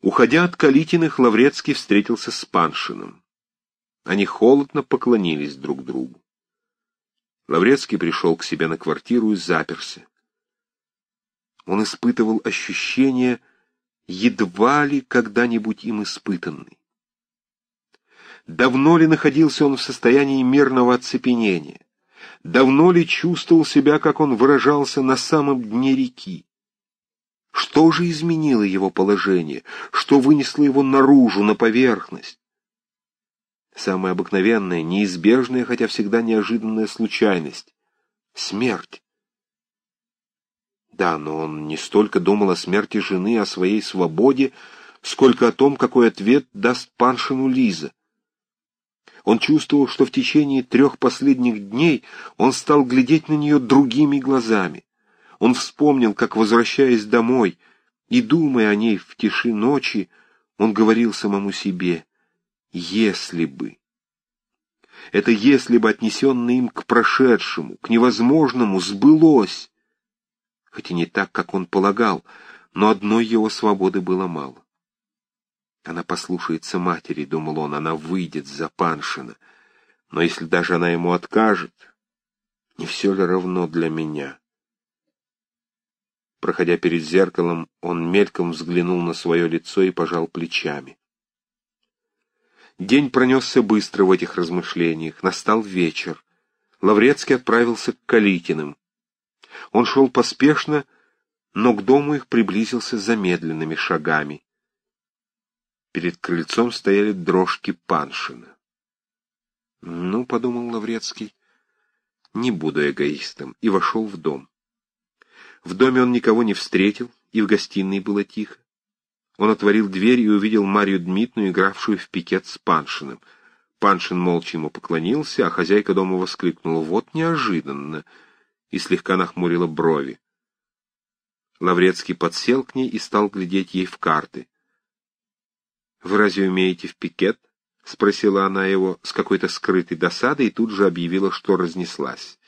Уходя от Калитиных, Лаврецкий встретился с Паншиным. Они холодно поклонились друг другу. Лаврецкий пришел к себе на квартиру и заперся. Он испытывал ощущение, едва ли когда-нибудь им испытанный. Давно ли находился он в состоянии мирного оцепенения? Давно ли чувствовал себя, как он выражался, на самом дне реки? Что же изменило его положение? Что вынесло его наружу, на поверхность? Самая обыкновенная, неизбежная, хотя всегда неожиданная случайность — смерть. Да, но он не столько думал о смерти жены, о своей свободе, сколько о том, какой ответ даст Паншину Лиза. Он чувствовал, что в течение трех последних дней он стал глядеть на нее другими глазами. Он вспомнил, как, возвращаясь домой и думая о ней в тиши ночи, он говорил самому себе «если бы». Это «если бы», отнесенное им к прошедшему, к невозможному, сбылось. Хоть и не так, как он полагал, но одной его свободы было мало. Она послушается матери, думал он, она выйдет за Паншина. Но если даже она ему откажет, не все ли равно для меня? Проходя перед зеркалом, он мельком взглянул на свое лицо и пожал плечами. День пронесся быстро в этих размышлениях. Настал вечер. Лаврецкий отправился к Калитиным. Он шел поспешно, но к дому их приблизился замедленными шагами. Перед крыльцом стояли дрожки Паншина. «Ну, — подумал Лаврецкий, — не буду эгоистом», и вошел в дом. В доме он никого не встретил, и в гостиной было тихо. Он отворил дверь и увидел Марию Дмитну, игравшую в пикет с Паншиным. Паншин молча ему поклонился, а хозяйка дома воскликнула «Вот неожиданно!» и слегка нахмурила брови. Лаврецкий подсел к ней и стал глядеть ей в карты. «Вы разве умеете в пикет?» — спросила она его с какой-то скрытой досадой и тут же объявила, что разнеслась.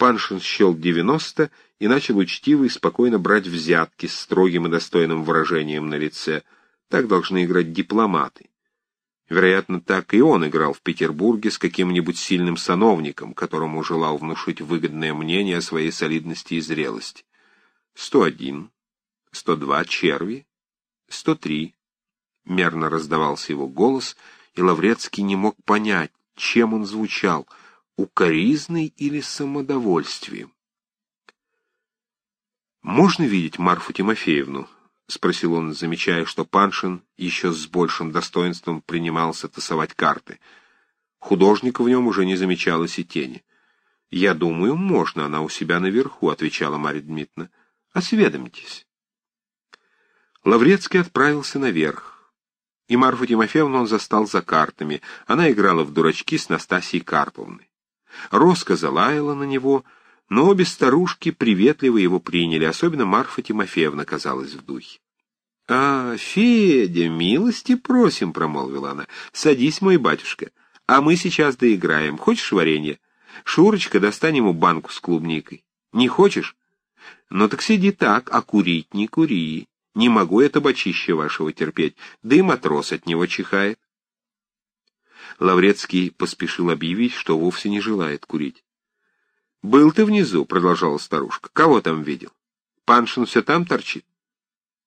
Паншин счел девяносто и начал учтиво и спокойно брать взятки с строгим и достойным выражением на лице. Так должны играть дипломаты. Вероятно, так и он играл в Петербурге с каким-нибудь сильным сановником, которому желал внушить выгодное мнение о своей солидности и зрелости. Сто один, сто два черви, сто три. Мерно раздавался его голос, и Лаврецкий не мог понять, чем он звучал — укоризной или самодовольствием. «Можно видеть Марфу Тимофеевну?» — спросил он, замечая, что Паншин еще с большим достоинством принимался тасовать карты. Художника в нем уже не замечалось и тени. «Я думаю, можно, она у себя наверху», — отвечала Марья Дмитриевна. «Осведомитесь». Лаврецкий отправился наверх, и Марфу Тимофеевну он застал за картами. Она играла в дурачки с Настасьей Карповной. Роска залаяла на него, но обе старушки приветливо его приняли, особенно Марфа Тимофеевна казалась в духе. — А, Федя, милости просим, — промолвила она. — Садись, мой батюшка, а мы сейчас доиграем. Хочешь варенье? Шурочка, достань ему банку с клубникой. Не хочешь? Ну так сиди так, а курить не кури. Не могу я табачище вашего терпеть, да и матрос от него чихает. Лаврецкий поспешил объявить, что вовсе не желает курить. «Был ты внизу», — продолжала старушка. «Кого там видел? Паншин все там торчит?»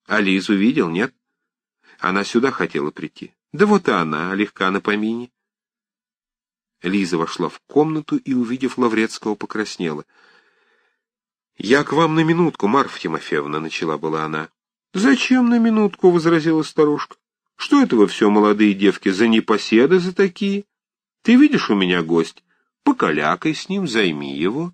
«А Лизу видел, нет?» «Она сюда хотела прийти». «Да вот и она, легка на помине». Лиза вошла в комнату и, увидев Лаврецкого, покраснела. «Я к вам на минутку, Марфа Тимофеевна», — начала была она. «Зачем на минутку?» — возразила старушка. Что это вы все, молодые девки, за непоседы за такие? Ты видишь у меня гость? Покалякай с ним, займи его.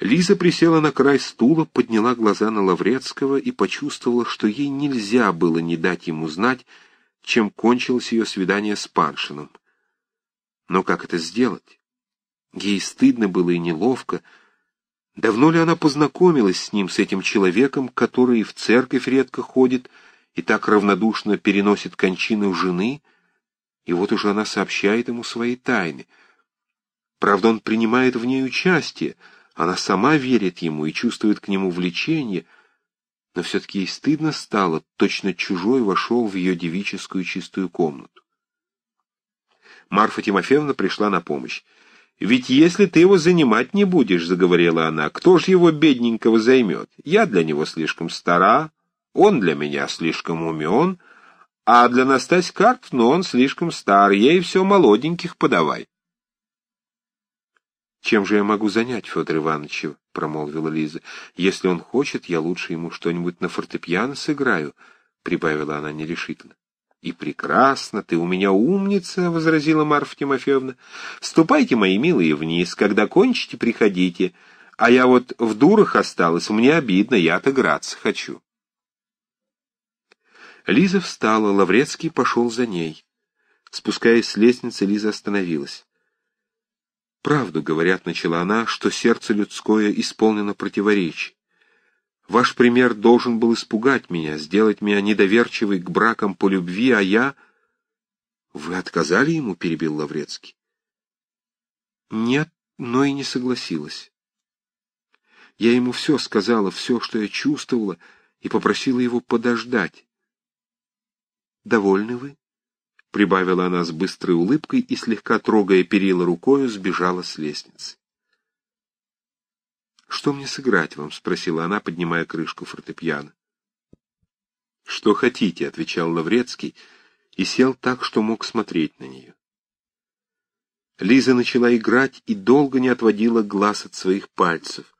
Лиза присела на край стула, подняла глаза на Лаврецкого и почувствовала, что ей нельзя было не дать ему знать, чем кончилось ее свидание с Паншиным. Но как это сделать? Ей стыдно было и неловко, Давно ли она познакомилась с ним, с этим человеком, который в церковь редко ходит и так равнодушно переносит кончину жены, и вот уже она сообщает ему свои тайны. Правда, он принимает в ней участие, она сама верит ему и чувствует к нему влечение, но все-таки ей стыдно стало, точно чужой вошел в ее девическую чистую комнату. Марфа Тимофеевна пришла на помощь. «Ведь если ты его занимать не будешь, — заговорила она, — кто ж его бедненького займет? Я для него слишком стара, он для меня слишком умен, а для Настась Карповну он слишком стар, ей все молоденьких подавай». «Чем же я могу занять Федор Ивановича?» — промолвила Лиза. «Если он хочет, я лучше ему что-нибудь на фортепиано сыграю», — прибавила она нерешительно. «И прекрасно, ты у меня умница», — возразила Марфа Тимофеевна. «Ступайте, мои милые, вниз. Когда кончите, приходите. А я вот в дурах осталась, мне обидно, я отыграться хочу». Лиза встала, Лаврецкий пошел за ней. Спускаясь с лестницы, Лиза остановилась. «Правду, — говорят, — начала она, — что сердце людское исполнено противоречий. Ваш пример должен был испугать меня, сделать меня недоверчивой к бракам по любви, а я... Вы отказали ему, — перебил Лаврецкий. Нет, но и не согласилась. Я ему все сказала, все, что я чувствовала, и попросила его подождать. «Довольны вы?» — прибавила она с быстрой улыбкой и, слегка трогая перила рукою, сбежала с лестницы. «Что мне сыграть вам?» — спросила она, поднимая крышку фортепиано. «Что хотите», — отвечал Лаврецкий, и сел так, что мог смотреть на нее. Лиза начала играть и долго не отводила глаз от своих пальцев.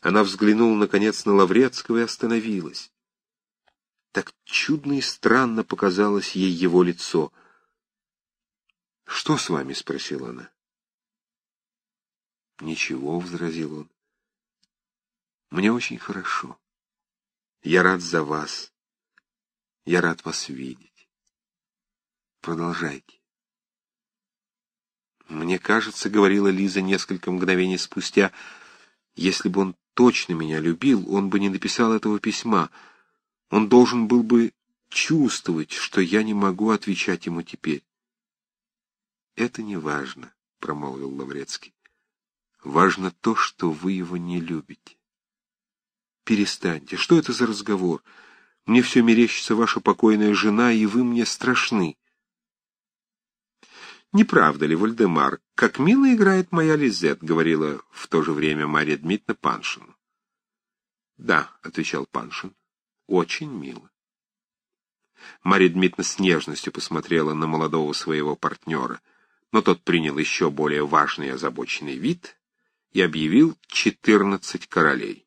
Она взглянула, наконец, на Лаврецкого и остановилась. Так чудно и странно показалось ей его лицо. «Что с вами?» — спросила она. «Ничего», — возразил он. Мне очень хорошо. Я рад за вас. Я рад вас видеть. Продолжайте. Мне кажется, — говорила Лиза несколько мгновений спустя, — если бы он точно меня любил, он бы не написал этого письма. Он должен был бы чувствовать, что я не могу отвечать ему теперь. «Это не важно», — промолвил Лаврецкий. «Важно то, что вы его не любите». Перестаньте, что это за разговор? Мне все мерещится ваша покойная жена, и вы мне страшны. «Не правда ли, Вальдемар, как мило играет моя Лизет?» — говорила в то же время Мария Дмитриевна Паншину. «Да», — отвечал Паншин, — «очень мило». Мария Дмитриевна с нежностью посмотрела на молодого своего партнера, но тот принял еще более важный и озабоченный вид и объявил четырнадцать королей.